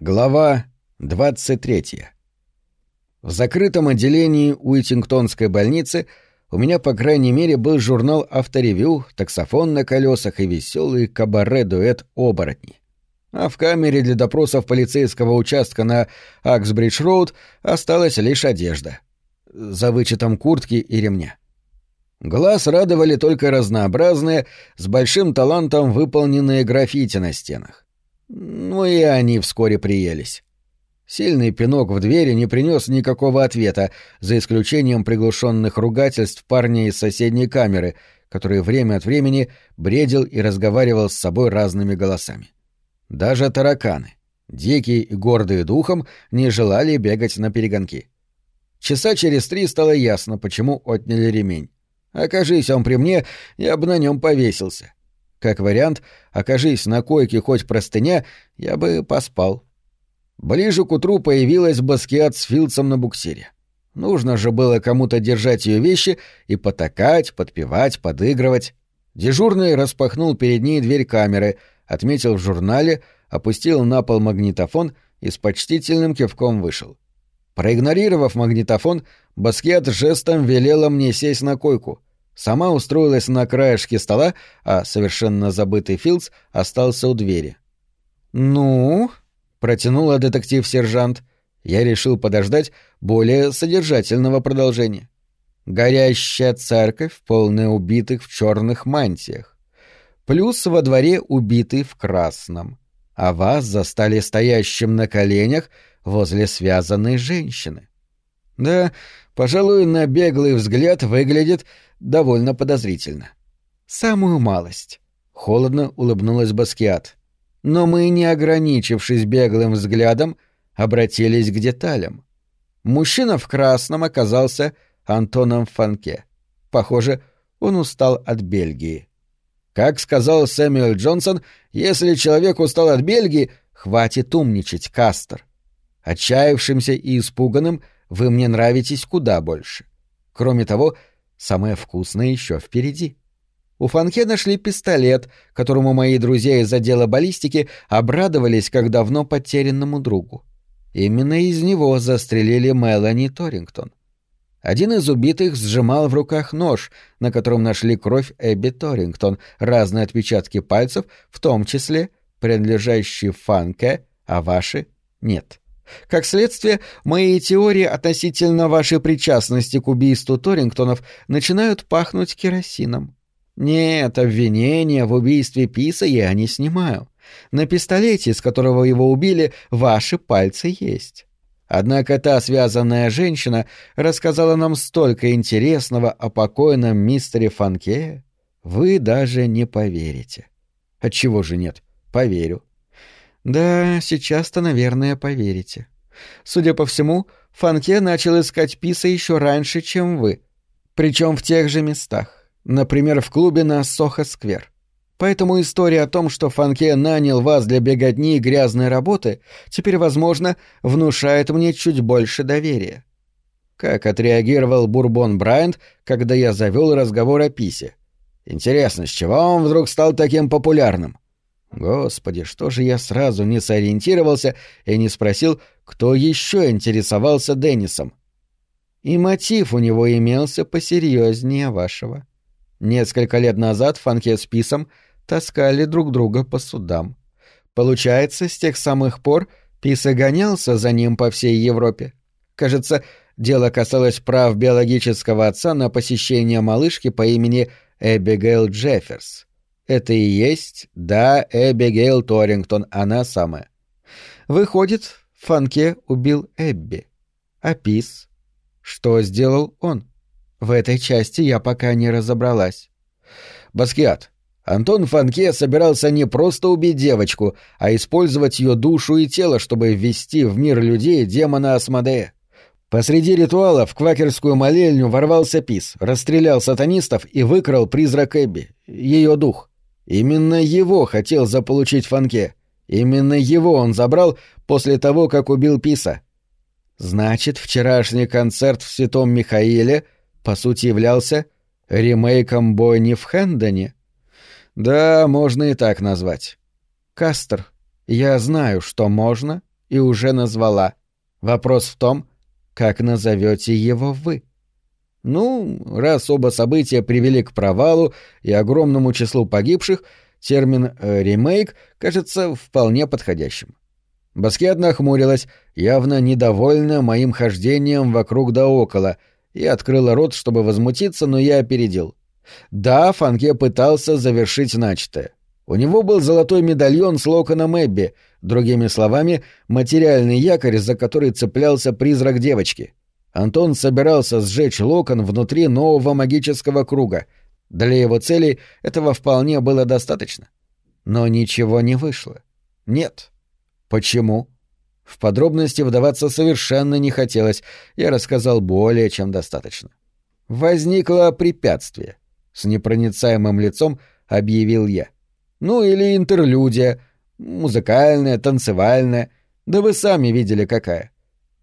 Глава 23. В закрытом отделении Уитингтонской больницы у меня, по крайней мере, был журнал «Авторевью», таксофон на колесах и веселый кабаре-дуэт «Оборотни». А в камере для допросов полицейского участка на Аксбридж-Роуд осталась лишь одежда. За вычетом куртки и ремня. Глаз радовали только разнообразные, с большим талантом выполненные граффити на стенах. Ну и они вскоре приелись. Сильный пинок в двери не принес никакого ответа, за исключением приглушенных ругательств парня из соседней камеры, который время от времени бредил и разговаривал с собой разными голосами. Даже тараканы, дикие и гордые духом, не желали бегать на перегонки. Часа через три стало ясно, почему отняли ремень. Окажись он при мне, я бы на нем повесился. Как вариант, окажись на койке хоть простыня, я бы поспал. Ближе к утру появилась Баскиат с Филдсом на буксире. Нужно же было кому-то держать ее вещи и потакать, подпевать, подыгрывать. Дежурный распахнул перед ней дверь камеры, отметил в журнале, опустил на пол магнитофон и с почтительным кивком вышел. Проигнорировав магнитофон, Баскет жестом велела мне сесть на койку — Сама устроилась на краешке стола, а совершенно забытый Филдс остался у двери. «Ну?» — протянула детектив-сержант. Я решил подождать более содержательного продолжения. Горящая церковь, полная убитых в черных мантиях. Плюс во дворе убитый в красном. А вас застали стоящим на коленях возле связанной женщины. Да, пожалуй, на беглый взгляд выглядит довольно подозрительно. «Самую малость», — холодно улыбнулась Баскиат. «Но мы, не ограничившись беглым взглядом, обратились к деталям. Мужчина в красном оказался Антоном Фанке. Похоже, он устал от Бельгии. Как сказал Сэмюэл Джонсон, если человек устал от Бельгии, хватит умничать, Кастер. Отчаявшимся и испуганным вы мне нравитесь куда больше. Кроме того, Самое вкусное еще впереди. У Фанке нашли пистолет, которому мои друзья из отдела баллистики обрадовались как давно потерянному другу. Именно из него застрелили Мелани Торингтон. Один из убитых сжимал в руках нож, на котором нашли кровь Эбби Торингтон, разные отпечатки пальцев, в том числе принадлежащие Фанке, а ваши — нет. Как следствие, мои теории относительно вашей причастности к убийству Торингтонов начинают пахнуть керосином. Нет, обвинения в убийстве Писа я не снимаю. На пистолете, с которого его убили, ваши пальцы есть. Однако та связанная женщина рассказала нам столько интересного о покойном мистере Фанке, вы даже не поверите. Отчего же нет? Поверю. Да, сейчас-то, наверное, поверите. Судя по всему, Фанке начал искать Писа еще раньше, чем вы. Причем в тех же местах. Например, в клубе на Сохо-сквер. Поэтому история о том, что Фанке нанял вас для беготни и грязной работы, теперь, возможно, внушает мне чуть больше доверия. Как отреагировал Бурбон Брайант, когда я завел разговор о Писе? Интересно, с чего он вдруг стал таким популярным? Господи, что же я сразу не сориентировался и не спросил, кто еще интересовался Деннисом? И мотив у него имелся посерьезнее вашего. Несколько лет назад Фанке с Писом таскали друг друга по судам. Получается, с тех самых пор Пис и гонялся за ним по всей Европе. Кажется, дело касалось прав биологического отца на посещение малышки по имени Эбигейл Джефферс. Это и есть, да, Эбигейл Торингтон, она самая. Выходит, Фанке убил Эбби. А Пис? Что сделал он? В этой части я пока не разобралась. Баскиат. Антон Фанке собирался не просто убить девочку, а использовать ее душу и тело, чтобы ввести в мир людей демона Асмодея. Посреди ритуала в квакерскую молельню ворвался Пис, расстрелял сатанистов и выкрал призрак Эбби, ее дух. Именно его хотел заполучить Фанке. Именно его он забрал после того, как убил Писа. Значит, вчерашний концерт в Святом Михаиле, по сути, являлся ремейком бойни в Хэндоне? Да, можно и так назвать. Кастер, я знаю, что можно и уже назвала. Вопрос в том, как назовете его вы. Ну, раз оба события привели к провалу и огромному числу погибших, термин э, «ремейк» кажется вполне подходящим. Баскет нахмурилась, явно недовольна моим хождением вокруг да около, и открыла рот, чтобы возмутиться, но я опередил. Да, Фанке пытался завершить начатое. У него был золотой медальон с локоном Эбби, другими словами, материальный якорь, за который цеплялся призрак девочки. Антон собирался сжечь локон внутри нового магического круга. Для его целей этого вполне было достаточно. Но ничего не вышло. Нет. Почему? В подробности вдаваться совершенно не хотелось, я рассказал более чем достаточно. Возникло препятствие. С непроницаемым лицом объявил я. Ну или интерлюдия, музыкальная, танцевальная, да вы сами видели какая.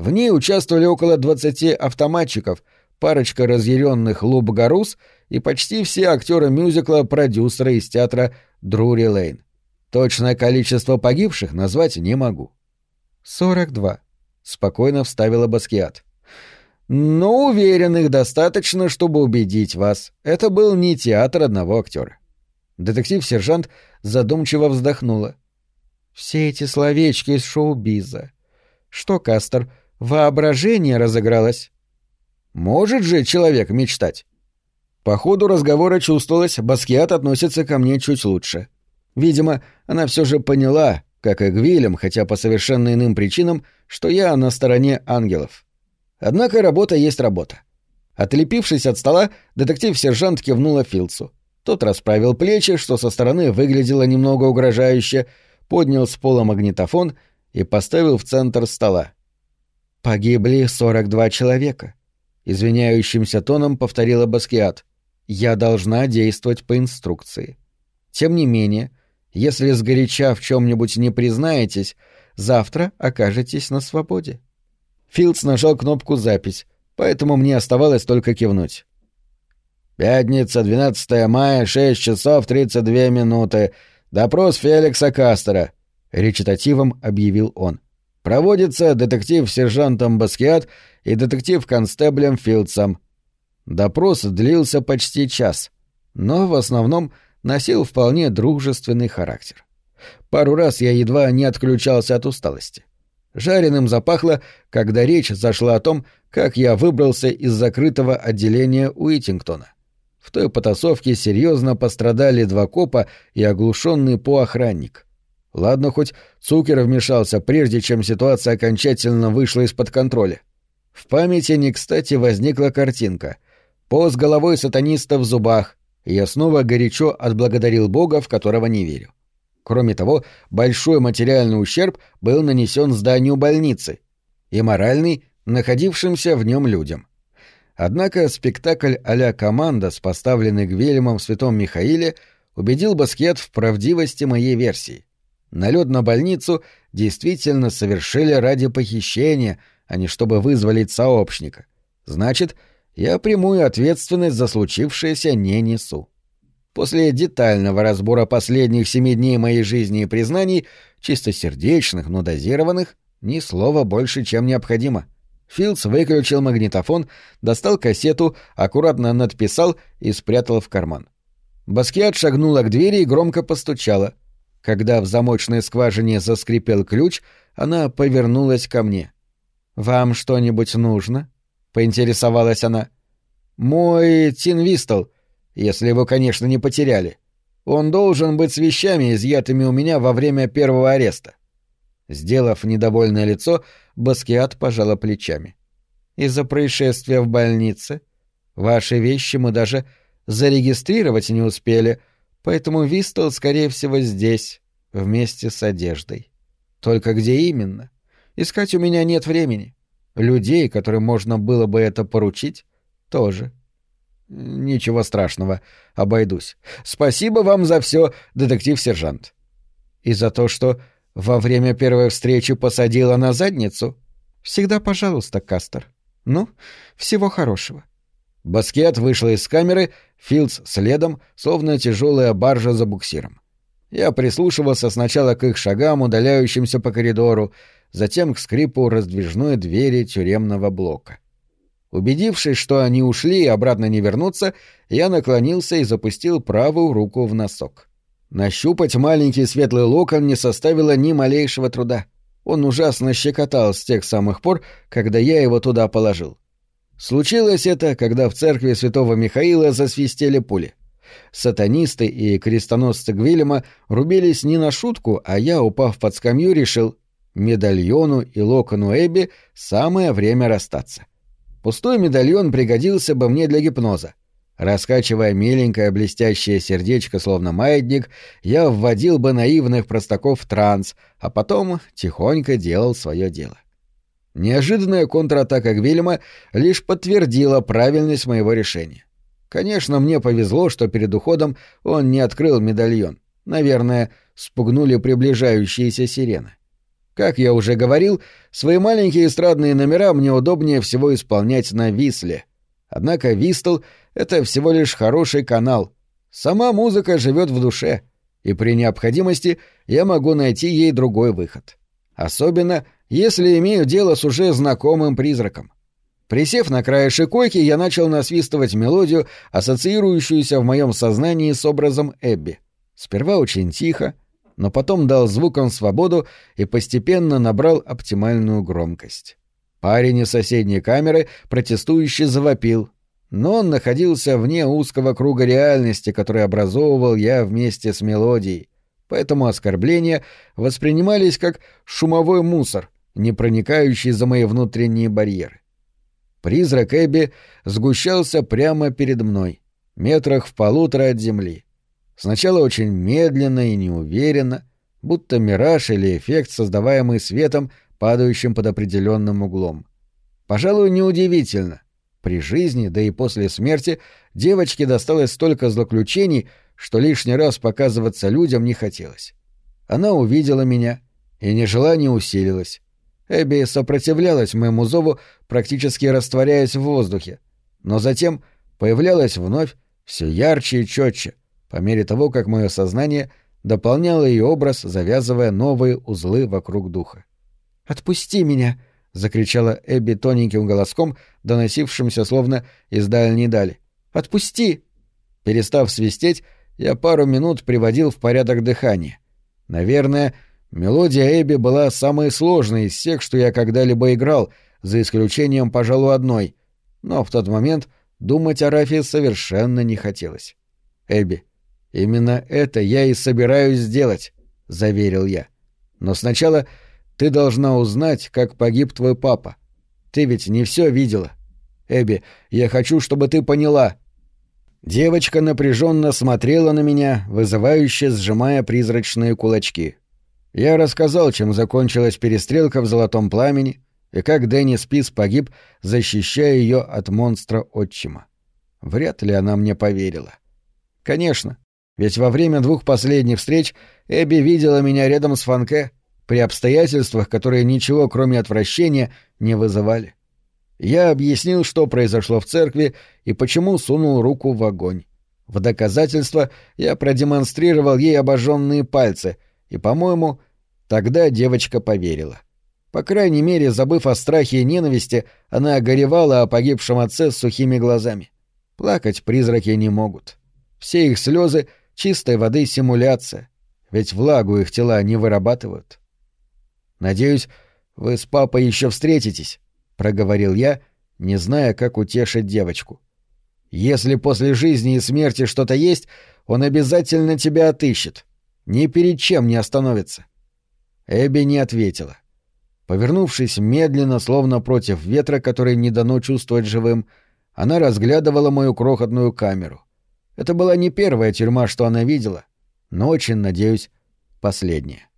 В ней участвовали около 20 автоматчиков, парочка разъяренных луб-гарус и почти все актеры мюзикла продюсеры из театра Друри Лейн. Точное количество погибших назвать не могу. «Сорок два», — спокойно вставила Баскиат. «Но уверен, их достаточно, чтобы убедить вас. Это был не театр одного актера. Детектив-сержант задумчиво вздохнула. «Все эти словечки из шоу-биза. Что, Кастер, воображение разыгралось?» «Может же человек мечтать?» По ходу разговора чувствовалось, Баскиат относится ко мне чуть лучше. — Видимо, она все же поняла, как и Гвилем, хотя по совершенно иным причинам, что я на стороне ангелов. Однако работа есть работа. Отлепившись от стола, детектив-сержант кивнула Филдсу. Тот расправил плечи, что со стороны выглядело немного угрожающе, поднял с пола магнитофон и поставил в центр стола. «Погибли 42 человека», — извиняющимся тоном повторила Баскиат. «Я должна действовать по инструкции. Тем не менее, если сгоряча в чем-нибудь не признаетесь, завтра окажетесь на свободе. Филдс нажал кнопку «Запись», поэтому мне оставалось только кивнуть. «Пятница, 12 мая, 6 часов 32 минуты. Допрос Феликса Кастера», — речитативом объявил он. «Проводится детектив-сержантом Баскиат и детектив-констеблем Филдсом». Допрос длился почти час, но в основном — носил вполне дружественный характер. Пару раз я едва не отключался от усталости. Жареным запахло, когда речь зашла о том, как я выбрался из закрытого отделения Уитингтона. В той потасовке серьезно пострадали два копа и оглушенный по-охранник. Ладно, хоть Цукер вмешался, прежде чем ситуация окончательно вышла из-под контроля. В памяти не кстати возникла картинка. По с головой сатаниста в зубах, и я снова горячо отблагодарил Бога, в которого не верю. Кроме того, большой материальный ущерб был нанесен зданию больницы и моральный находившимся в нем людям. Однако спектакль а-ля «Командос», поставленный Гвельмом в Святом Михаиле, убедил Баскет в правдивости моей версии. Налет на больницу действительно совершили ради похищения, а не чтобы вызволить сообщника. Значит, — я прямую ответственность за случившееся не несу. После детального разбора последних семи дней моей жизни и признаний, чистосердечных, но дозированных, ни слова больше, чем необходимо. Филдс выключил магнитофон, достал кассету, аккуратно надписал и спрятал в карман. Баскиат шагнула к двери и громко постучала. Когда в замочной скважине заскрипел ключ, она повернулась ко мне. «Вам что-нибудь нужно?» — поинтересовалась она. «Мой тинвистл, если его, конечно, не потеряли. Он должен быть с вещами, изъятыми у меня во время первого ареста». Сделав недовольное лицо, Баскиат пожала плечами. «Из-за происшествия в больнице ваши вещи мы даже зарегистрировать не успели, поэтому Вистл, скорее всего, здесь, вместе с одеждой. Только где именно? Искать у меня нет времени. Людей, которым можно было бы это поручить, тоже. Ничего страшного, обойдусь. Спасибо вам за все, детектив-сержант. И за то, что во время первой встречи посадила на задницу? Всегда пожалуйста, Кастер. Ну, всего хорошего. Баскет вышла из камеры, Филдс следом, словно тяжелая баржа за буксиром. Я прислушивался сначала к их шагам, удаляющимся по коридору, затем к скрипу раздвижной двери тюремного блока. Убедившись, что они ушли и обратно не вернутся, я наклонился и запустил правую руку в носок. Нащупать маленький светлый локон не составило ни малейшего труда. Он ужасно щекотал с тех самых пор, когда я его туда положил. Случилось это, когда в церкви святого Михаила засвистели пули. Сатанисты и крестоносцы Гвильяма рубились не на шутку, а я, упав под скамью, решил, медальону и локону Эбби самое время расстаться. Пустой медальон пригодился бы мне для гипноза. Раскачивая миленькое блестящее сердечко, словно маятник, я вводил бы наивных простаков в транс, а потом тихонько делал свое дело. Неожиданная контратака Гвильяма лишь подтвердила правильность моего решения. Конечно, мне повезло, что перед уходом он не открыл медальон. Наверное, спугнули приближающиеся сирены. Как я уже говорил, свои маленькие эстрадные номера мне удобнее всего исполнять на Висле. Однако Вистл — это всего лишь хороший канал. Сама музыка живет в душе, и при необходимости я могу найти ей другой выход. Особенно, если имею дело с уже знакомым призраком. Присев на краешек койки, я начал насвистывать мелодию, ассоциирующуюся в моем сознании с образом Эбби. Сперва очень тихо, но потом дал звукам свободу и постепенно набрал оптимальную громкость. Парень из соседней камеры протестующе завопил, но он находился вне узкого круга реальности, который образовывал я вместе с мелодией, поэтому оскорбления воспринимались как шумовой мусор, не проникающий за мои внутренние барьеры. Призрак Эбби сгущался прямо перед мной, метрах в полутора от земли. Сначала очень медленно и неуверенно, будто мираж или эффект, создаваемый светом, падающим под определенным углом. Пожалуй, неудивительно. При жизни, да и после смерти, девочке досталось столько злоключений, что лишний раз показываться людям не хотелось. Она увидела меня, и нежелание усилилось. Эбби сопротивлялась моему зову, практически растворяясь в воздухе, но затем появлялась вновь все ярче и четче, по мере того, как мое сознание дополняло ее образ, завязывая новые узлы вокруг духа. «Отпусти меня!» — закричала Эбби тоненьким голоском, доносившимся словно из дальней дали. «Отпусти!» Перестав свистеть, я пару минут приводил в порядок дыхание. Наверное, — Мелодия Эбби была самой сложной из всех, что я когда-либо играл, за исключением, пожалуй, одной. Но в тот момент думать о Рафе совершенно не хотелось. «Эбби, именно это я и собираюсь сделать», — заверил я. «Но сначала ты должна узнать, как погиб твой папа. Ты ведь не все видела. Эбби, я хочу, чтобы ты поняла». Девочка напряженно смотрела на меня, вызывающе сжимая призрачные кулачки. Я рассказал, чем закончилась перестрелка в Золотом Пламени и как Деннис Пис погиб, защищая ее от монстра отчима. Вряд ли она мне поверила. Конечно, ведь во время двух последних встреч Эбби видела меня рядом с Фанке при обстоятельствах, которые ничего, кроме отвращения, не вызывали. Я объяснил, что произошло в церкви и почему сунул руку в огонь. В доказательство я продемонстрировал ей обожженные пальцы — и, по-моему, тогда девочка поверила. По крайней мере, забыв о страхе и ненависти, она огоревала о погибшем отце с сухими глазами. Плакать призраки не могут. Все их слезы — чистой воды симуляция, ведь влагу их тела не вырабатывают. «Надеюсь, вы с папой еще встретитесь», — проговорил я, не зная, как утешить девочку. «Если после жизни и смерти что-то есть, он обязательно тебя отыщет ни перед чем не остановится. Эбби не ответила. Повернувшись медленно, словно против ветра, который не дано чувствовать живым, она разглядывала мою крохотную камеру. Это была не первая тюрьма, что она видела, но очень, надеюсь, последняя.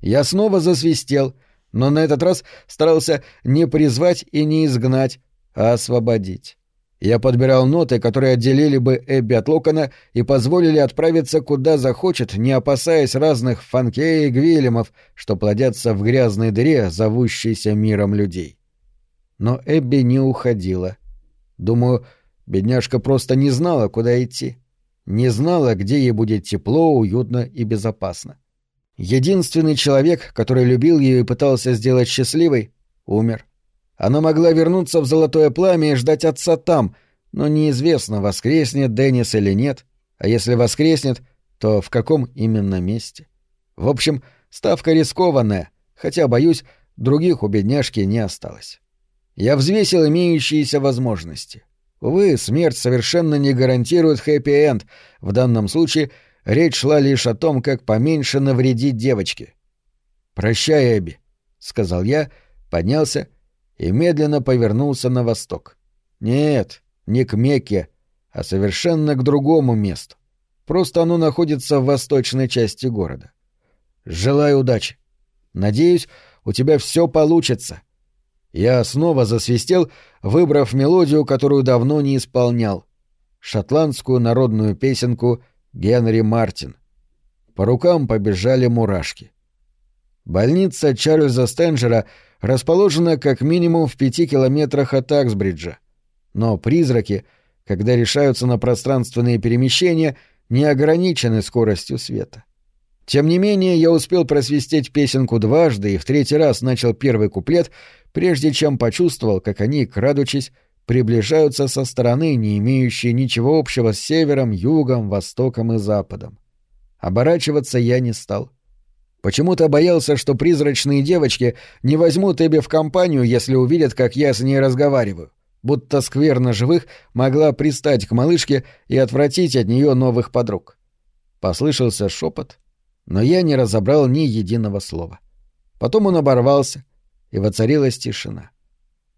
Я снова засвистел, но на этот раз старался не призвать и не изгнать, а освободить. Я подбирал ноты, которые отделили бы Эбби от Локона и позволили отправиться куда захочет, не опасаясь разных фанкей и гвилемов, что плодятся в грязной дыре, зовущейся миром людей. Но Эбби не уходила. Думаю, бедняжка просто не знала, куда идти. Не знала, где ей будет тепло, уютно и безопасно. Единственный человек, который любил ее и пытался сделать счастливой, умер. Она могла вернуться в золотое пламя и ждать отца там, но неизвестно, воскреснет Деннис или нет, а если воскреснет, то в каком именно месте. В общем, ставка рискованная, хотя, боюсь, других у бедняжки не осталось. Я взвесил имеющиеся возможности. Увы, смерть совершенно не гарантирует хэппи-энд. В данном случае речь шла лишь о том, как поменьше навредить девочке. «Прощай, Эбби», — сказал я, поднялся и медленно повернулся на восток. «Нет, не к Мекке, а совершенно к другому месту. Просто оно находится в восточной части города. Желаю удачи. Надеюсь, у тебя все получится». Я снова засвистел, выбрав мелодию, которую давно не исполнял. Шотландскую народную песенку Генри Мартин. По рукам побежали мурашки. Больница Чарльза Стенджера расположена как минимум в пяти километрах от Аксбриджа. Но призраки, когда решаются на пространственные перемещения, не ограничены скоростью света. Тем не менее, я успел просвистеть песенку дважды и в третий раз начал первый куплет, прежде чем почувствовал, как они, крадучись, приближаются со стороны, не имеющей ничего общего с севером, югом, востоком и западом. Оборачиваться я не стал. Почему-то боялся, что призрачные девочки не возьмут Эбби в компанию, если увидят, как я с ней разговариваю. Будто скверно живых могла пристать к малышке и отвратить от нее новых подруг. Послышался шепот, но я не разобрал ни единого слова. Потом он оборвался, и воцарилась тишина.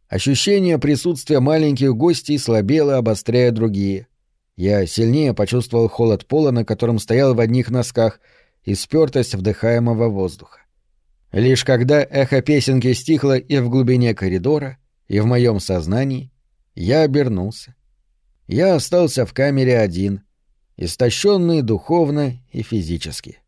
Ощущение присутствия маленьких гостей слабело, обостряя другие. Я сильнее почувствовал холод пола, на котором стоял в одних носках, и спёртость вдыхаемого воздуха. Лишь когда эхо песенки стихло и в глубине коридора, и в моем сознании, я обернулся. Я остался в камере один, истощенный духовно и физически.